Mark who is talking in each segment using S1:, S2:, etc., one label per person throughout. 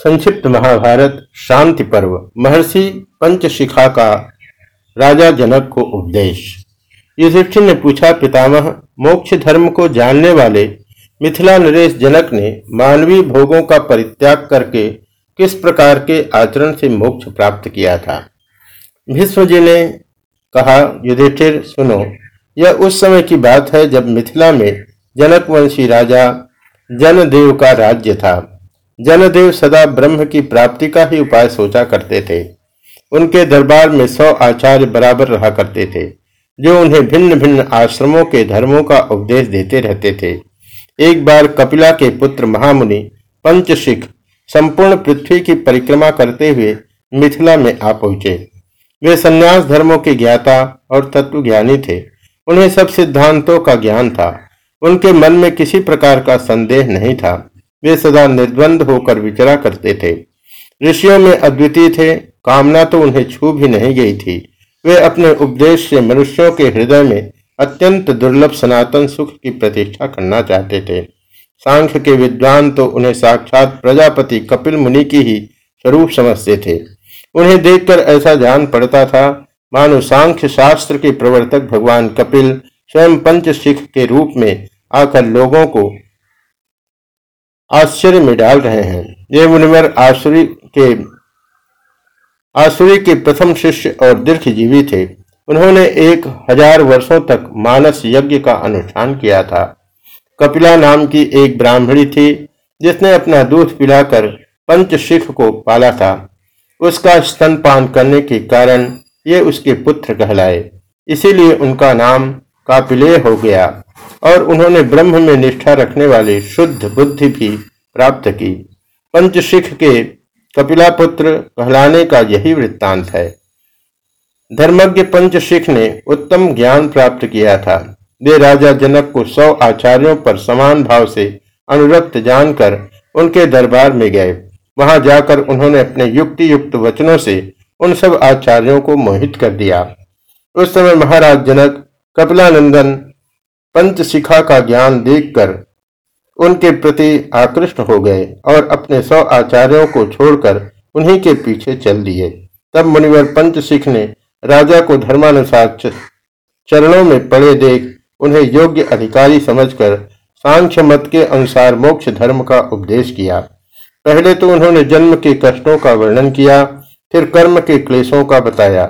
S1: संक्षिप्त महाभारत शांति पर्व। महर्षि पंचशिखा का राजा जनक को उपदेश। युधिष्ठिर ने पूछा, पितामह, मोक्ष धर्म को जानने वाले मिथिला नरेश जनक ने मानवीय भोगों का परित्याग करके किस प्रकार के आचरण से मोक्ष प्राप्त किया था? भीष्म जी ने कहा, युधिष्ठिर, सुनो, यह उस समय की बात है जब मिथिला में जनक वंशी राजा जनदेव का राज्य था। जनदेव सदा ब्रह्म की प्राप्ति का ही उपाय सोचा करते थे। उनके दरबार में सौ आचार्य बराबर रहा करते थे, जो उन्हें भिन्न भिन्न आश्रमों के धर्मों का उपदेश देते रहते थे। एक बार कपिला के पुत्र महामुनि, पंचशिख, संपूर्ण पृथ्वी की परिक्रमा करते हुए मिथिला में आ पहुँचे। वे संन्यास धर्मों के ज्ञाता और तत्व ज्ञानी थे। उन्हें सब सिद्धांतों का ज्ञान था। उनके मन में किसी प्रकार का संदेह नहीं था। वे सदा निर्द्वंद होकर विचरा करते थे। ऋषियों में अद्वितीय थे, कामना तो उन्हें छू भी नहीं गई थी। वे अपने उपदेश से मनुष्यों के हृदय में अत्यंत दुर्लभ सनातन सुख की प्रतिष्ठा करना चाहते थे। सांख्य के विद्वान तो उन्हें साक्षात प्रजापति कपिल मुनि की ही स्वरूप समझते थे। उन्हें देखकर ऐसा जान पड़ता था, मानो सांख्य शास्त्र के प्रवर्तक भगवान कपिल स्वयं पंच सिख के रूप में आकर लोगों को आश्चर्य में डाल रहे हैं। ये मुनिवर आसुरी के आसुरी के प्रथम शिष्य और दीर्घजीवी थे। उन्होंने एक हज़ार वर्षों तक मानस यज्ञ का अनुष्ठान किया था। कपिला नाम की एक ब्राह्मणी थी, जिसने अपना दूध पिलाकर पंच शिख को पाला था। उसका स्तनपान करने के कारण ये उसके पुत्र कहलाए। इसीलिए उनका नाम कापिले हो गया। और उन्होंने ब्रह्म में निष्ठा रखने वाली शुद्ध बुद्धि भी प्राप्त की। पंचशिख के कपिला पुत्र कहलाने का यही वृत्तांत है। धर्मज्ञ पंचशिख ने उत्तम ज्ञान प्राप्त किया था। वे राजा जनक को सौ आचार्यों पर समान भाव से अनुरक्त जानकर उनके दरबार में गए। वहाँ जाकर उन्होंने अपने युक्ति युक्त वचनों से उन सब आचार्यों को मोहित कर दिया। उस समय महाराज जनक कपिलानंदन पंचशिखा का ज्ञान देखकर उनके प्रति आकृष्ट हो गए और अपने सौ आचार्यों को छोड़कर उन्हीं के पीछे चल दिए। तब मुनिवर पंचशिख ने राजा को धर्मानुसार चरणों में पड़े देख उन्हें योग्य अधिकारी समझकर सांख्य मत के अनुसार मोक्ष धर्म का उपदेश किया। पहले तो उन्होंने जन्म के कष्टों का वर्णन किया, फिर कर्म के क्लेशों का बताया।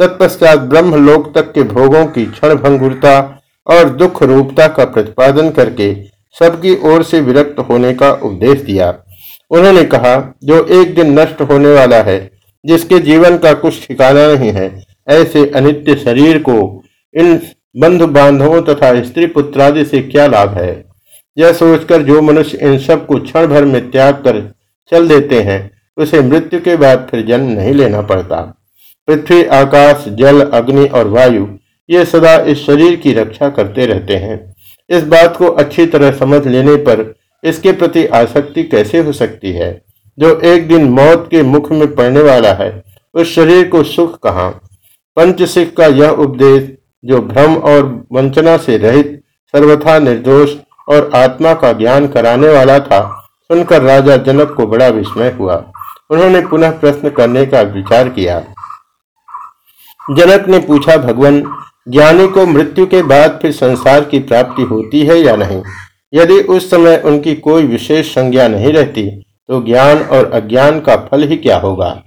S1: तत्पश्चात ब्रह्म लोक तक के भोगों की क्षण भंगुरता और दुख रूपता का प्रतिपादन करके सबकी ओर से विरक्त होने का उपदेश दिया। उन्होंने कहा, जो एक दिन नष्ट होने वाला है, जिसके जीवन का कुछ ठिकाना नहीं है, ऐसे अनित्य शरीर को इन बंधु बांधवों तथा स्त्री पुत्रादि से क्या लाभ है? यह सोचकर जो मनुष्य इन सबको क्षण भर में त्याग कर चल देते हैं, उसे मृत्यु के बाद फिर जन्म नहीं लेना पड़ता। पृथ्वी, आकाश, जल, अग्नि और वायु ये सदा इस शरीर की रक्षा करते रहते हैं। इस बात को अच्छी तरह समझ लेने पर इसके प्रति आसक्ति कैसे हो सकती है? जो एक दिन मौत के मुख में पड़ने वाला है, उस शरीर को सुख कहा? पंचसिख का यह उपदेश, जो भ्रम और वंचना से रहित, सर्वथा निर्दोष और आत्मा का ज्ञान कराने वाला था, सुनकर राजा जनक को बड़ा विस्मय हुआ। उन्होंने पुनः प्रश्न करने का विचार किया। जनक ने पूछा, भगवान ज्ञानी को मृत्यु के बाद फिर संसार की प्राप्ति होती है या नहीं? यदि उस समय उनकी कोई विशेष संज्ञा नहीं रहती तो ज्ञान और अज्ञान का फल ही क्या होगा?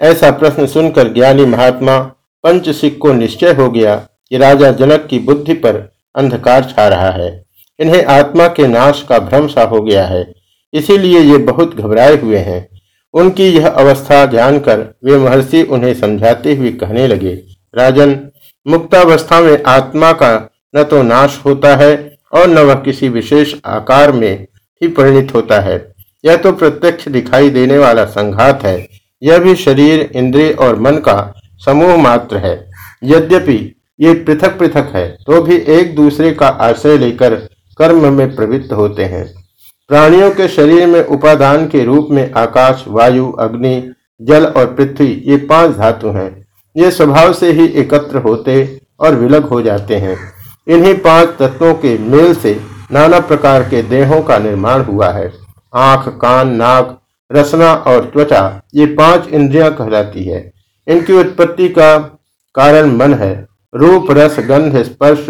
S1: ऐसा प्रश्न सुनकर ज्ञानी महात्मा पंच सिख को निश्चय हो गया कि राजा जनक की बुद्धि पर अंधकार छा रहा है। इन्हें आत्मा के नाश का भ्रम सा हो गया है। इसीलिए ये बहुत घबराए हुए हैं। उनकी यह अवस्था जानकर वे महर्षि उन्हें समझाते हुए कहने लगे, राजन मुक्तावस्था में आत्मा का न तो नाश होता है और न वह किसी विशेष आकार में ही परिणित होता है। यह तो प्रत्यक्ष दिखाई देने वाला संघात है। यह भी शरीर, इंद्रिय और मन का समूह मात्र है। यद्यपि ये पृथक पृथक है तो भी एक दूसरे का आश्रय लेकर कर्म में प्रवृत्त होते हैं। प्राणियों के शरीर में उपादान के रूप में आकाश, वायु, अग्नि, जल और पृथ्वी ये पाँच धातु हैं। ये स्वभाव से ही एकत्र होते और विलग हो जाते हैं। इन्हीं पाँच तत्वों के मेल से नाना प्रकार के देहों का निर्माण हुआ है। आँख, कान, नाक, रसना और त्वचा, ये पाँच इंद्रियाँ कहलाती है। इनकी उत्पत्ति का कारण मन है। रूप, रस, गंध, स्पर्श,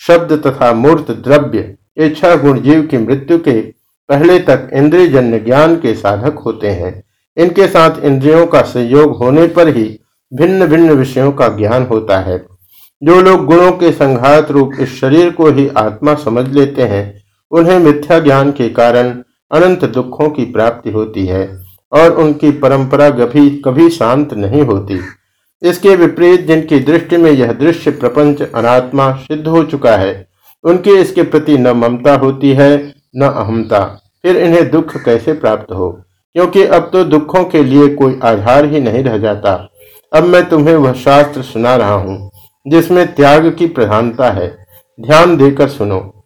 S1: शब्द तथा मूर्त, द्रव्य, ये छह गुण जीव की मृत्यु के पहले तक इंद्रिय जन्य ज्ञान के साधक होते हैं। इनके साथ इंद्रियों का संयोग होने पर ही भिन्न भिन्न विषयों का ज्ञान होता है। जो लोग गुणों के संघात रूप इस शरीर को ही आत्मा समझ लेते हैं, उन्हें मिथ्या ज्ञान के कारण अनंत दुखों की प्राप्ति होती है और उनकी परंपरा कभी कभी शांत नहीं होती। इसके विपरीत जिनकी दृष्टि में यह दृश्य प्रपंच अनात्मा सिद्ध हो चुका है, उनकी इसके प्रति न ममता होती है, न अहमता फिर इन्हें दुख कैसे प्राप्त हो? क्योंकि अब तो दुखों के लिए कोई आधार ही नहीं रह जाता। अब मैं तुम्हें वह शास्त्र सुना रहा हूँ, जिसमें त्याग की प्रधानता है। ध्यान देकर सुनो।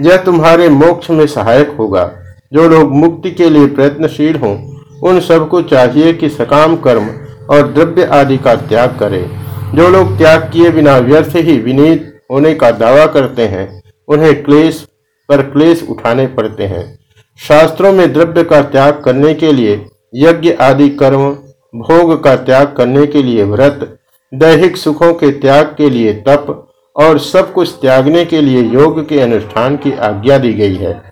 S1: यह तुम्हारे मोक्ष में सहायक होगा। जो लोग मुक्ति के लिए प्रयत्नशील हों, उन सबको चाहिए कि सकाम कर्म और द्रव्य आदि का त्याग करें। जो लोग त्याग किए बिना व्यर्थ ही विनीत होने का दावा करते हैं, उन्हें क्लेश, पर क्लेश उठाने पड़ते हैं। शास्त्रों में द्रव्य का त्याग करने के लिए यज्ञ आदि कर्म भोग का त्याग करने के लिए व्रत, दैहिक सुखों के त्याग के लिए तप और सब कुछ त्यागने के लिए योग के अनुष्ठान की आज्ञा दी गई है।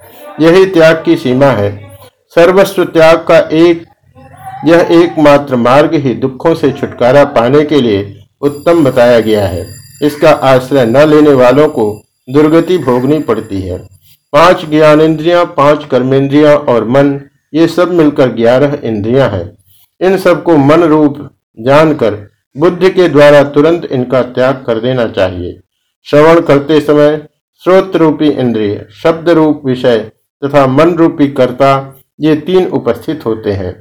S1: यही त्याग की सीमा है। सर्वस्व त्याग का एक, यह एकमात्र मार्ग ही दुखों से छुटकारा पाने के लिए उत्तम बताया गया है। इसका आश्रय न लेने वालों को दुर्गति भोगनी पड़ती है। पाँच ज्ञानेन्द्रियाँ, पाँच कर्मेंद्रियाँ और मन, ये सब मिलकर ग्यारह इंद्रियाँ हैं। इन सबको मन रूप जानकर बुद्धि के द्वारा तुरंत इनका त्याग कर देना चाहिए। श्रवण करते समय श्रोत रूपी इंद्रिय, शब्द रूप विषय तथा मन रूपी कर्ता ये तीन उपस्थित होते हैं।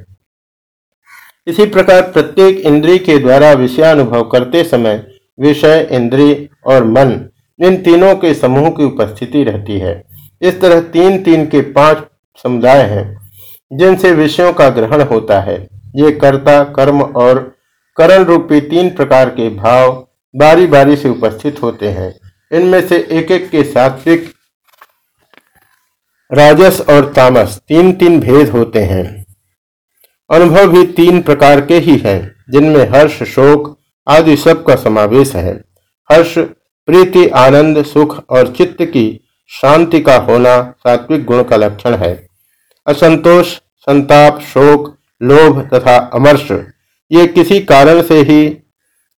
S1: इसी प्रकार प्रत्येक इंद्रिय के द्वारा विषयानुभव करते समय विषय, इंद्रिय और मन इन तीनों के समूह की उपस्थिति रहती है। इस तरह तीन तीन के पाँच समुदाय हैं जिनसे विषयों का ग्रहण होता है। ये कर्ता, कर्म और करण रूपी तीन प्रकार के भाव बारी बारी से उपस्थित होते हैं। इनमें से एक एक के सात्विक, राजस और तामस तीन तीन भेद होते हैं। अनुभव भी तीन प्रकार के ही हैं, जिनमें हर्ष, शोक आदि सब का समावेश है। हर्ष, प्रीति, आनंद, सुख और चित्त की शांति का होना सात्विक गुण का लक्षण है। असंतोष, संताप, शोक लोभ तथा अमर्ष। ये किसी कारण से ही,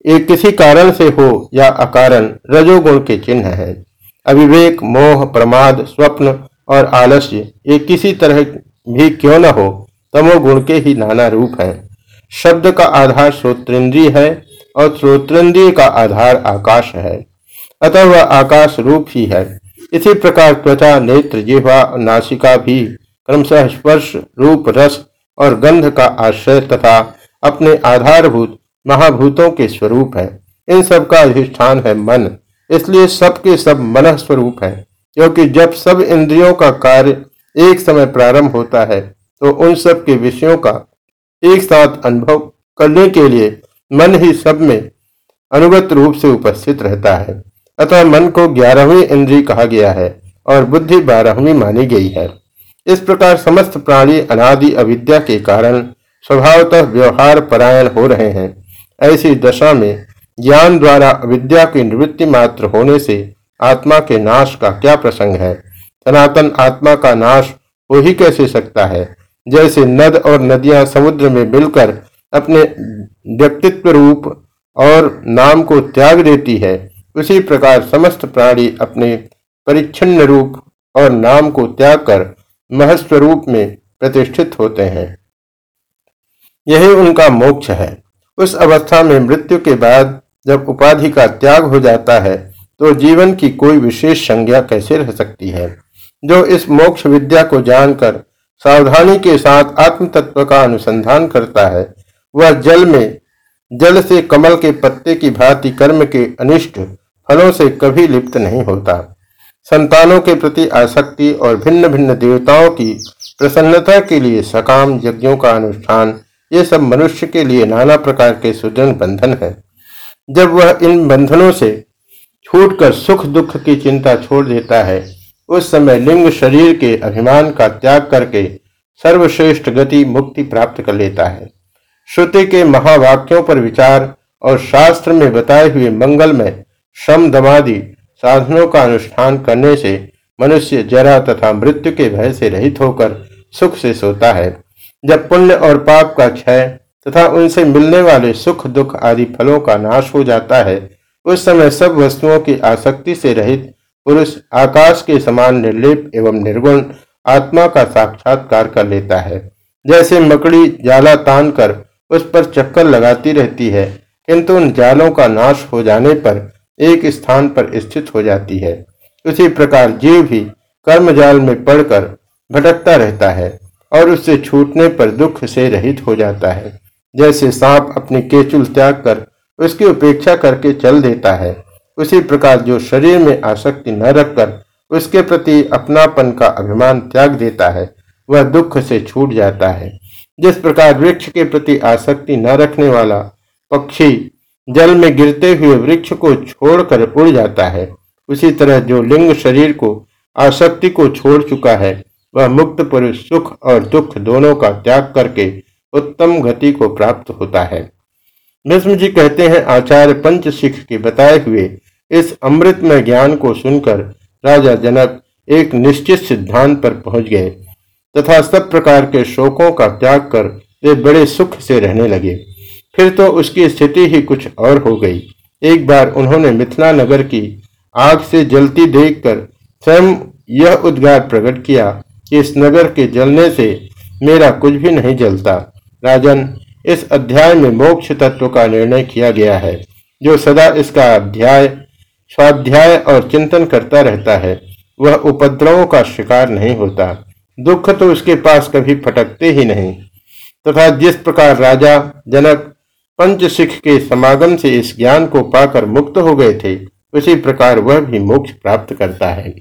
S1: ये किसी कारण से हो या अकारण रजोगुण के चिन्ह है। अविवेक, मोह, प्रमाद, स्वप्न और आलस्य, ये किसी तरह भी क्यों न हो, तमोगुण के ही नाना रूप है। शब्द का आधार श्रोतेंद्रिय है और श्रोतेंद्रिय का आधार आकाश है। अतः वह आकाश रूप ही है। इसी प्रकार त्वचा, नेत्र, जिह्वा, नासिका भी क्रमशः स्पर्श, रूप, रस और गंध का आश्रय तथा अपने आधारभूत महाभूतों के स्वरूप है। इन सब का अधिष्ठान है मन, इसलिए सबके सब मन स्वरूप है। क्योंकि जब सब इंद्रियों का कार्य एक समय प्रारंभ होता है तो उन सब के विषयों का एक साथ अनुभव करने के लिए मन ही सब में अनुगत रूप से उपस्थित रहता है। अतः मन को ग्यारहवीं इंद्री कहा गया है और बुद्धि बारहवीं मानी गई है। इस प्रकार समस्त प्राणी अनादि अविद्या के कारण स्वभावतः व्यवहार परायण हो रहे हैं। ऐसी दशा में ज्ञान द्वारा अविद्या की निवृत्ति मात्र होने से आत्मा के नाश का क्या प्रसंग है? सनातन आत्मा का नाश हो ही कैसे सकता है? जैसे नद और नदियाँ समुद्र में मिलकर अपने व्यक्तित्व रूप और नाम को त्याग देती है, उसी प्रकार समस्त प्राणी अपने परिच्छिन्न रूप और नाम को त्याग कर महस्वरूप में प्रतिष्ठित होते हैं। यही उनका मोक्ष है। उस अवस्था में मृत्यु के बाद जब उपाधि का त्याग हो जाता है तो जीवन की कोई विशेष संज्ञा कैसे रह सकती है? जो इस मोक्ष विद्या को जानकर सावधानी के साथ आत्म तत्व का अनुसंधान करता है, वह जल में, जल से कमल के पत्ते की भांति कर्म के अनिष्ट फलों से कभी लिप्त नहीं होता। संतानों के प्रति आसक्ति और भिन्न भिन्न देवताओं की प्रसन्नता के लिए सकाम यज्ञों का अनुष्ठान, ये सब मनुष्य के लिए नाना प्रकार के सुदृढ़ बंधन है। जब वह इन बंधनों से छूटकर सुख दुख की चिंता छोड़ देता है, उस समय लिंग शरीर के अभिमान का त्याग करके सर्वश्रेष्ठ गति मुक्ति प्राप्त कर लेता है। श्रुति के महावाक्यों पर विचार और शास्त्र में बताए हुए मंगल में श्रम दमादि साधनों का अनुष्ठान करने से मनुष्य जरा तथा मृत्यु के भय से रहित होकर सुख से सोता है। जब पुण्य और पाप का क्षय तथा उनसे मिलने वाले सुख, दुख आदि फलों का नाश हो जाता है, उस समय सब वस्तुओं की आसक्ति से रहित पुरुष आकाश के समान निर्लिप एवं निर्गुण आत्मा का साक्षात्कार कर लेता है। जैसे मकड़ी जाला तान कर उस पर चक्कर लगाती रहती है, किंतु उन जालों का नाश हो जाने पर एक स्थान पर स्थित हो जाती है। उसी प्रकार जीव भी कर्म जाल में पड़कर भटकता रहता है और उससे छूटने पर दुख से रहित हो जाता है। जैसे सांप अपनी केचुल त्याग कर उसकी उपेक्षा करके चल देता है, उसी प्रकार जो शरीर में आसक्ति न रखकर उसके प्रति अपनापन का अभिमान त्याग देता है, वह दुख से छूट जाता है। जिस प्रकार वृक्ष के प्रति आसक्ति न रखने वाला पक्षी जल में गिरते हुए वृक्ष को छोड़कर उड़ जाता है। उसी तरह जो लिंग शरीर को आसक्ति को छोड़ चुका है, वह मुक्त पुरुष सुख और दुख दोनों का त्याग करके उत्तम गति को प्राप्त होता है। भीष्म जी कहते हैं, आचार्य पंच सिख के बताए हुए इस अमृत में ज्ञान को सुनकर राजा जनक एक निश्चित सिद्धांत पर पहुँच गए तथा सब प्रकार के शोकों का त्याग कर वे बड़े सुख से रहने लगे। फिर तो उसकी स्थिति ही कुछ और हो गई। एक बार उन्होंने मिथिला नगर की आग से जलती देखकर स्वयं यह उद्गार प्रकट किया कि इस नगर के जलने से मेरा कुछ भी नहीं जलता। राजन, इस अध्याय में मोक्ष तत्व का निर्णय किया गया है, जो सदा इसका अध्याय, स्वाध्याय और चिंतन करता रहता है। वह उपद्रवों का शिकार नहीं होता। दुख तो उसके पास कभी फटकते ही नहीं। तथा जिस प्रकार राजा, जनक पंच सिख के समागम से इस ज्ञान को पाकर मुक्त हो गए थे, उसी प्रकार वह भी मोक्ष प्राप्त करता है।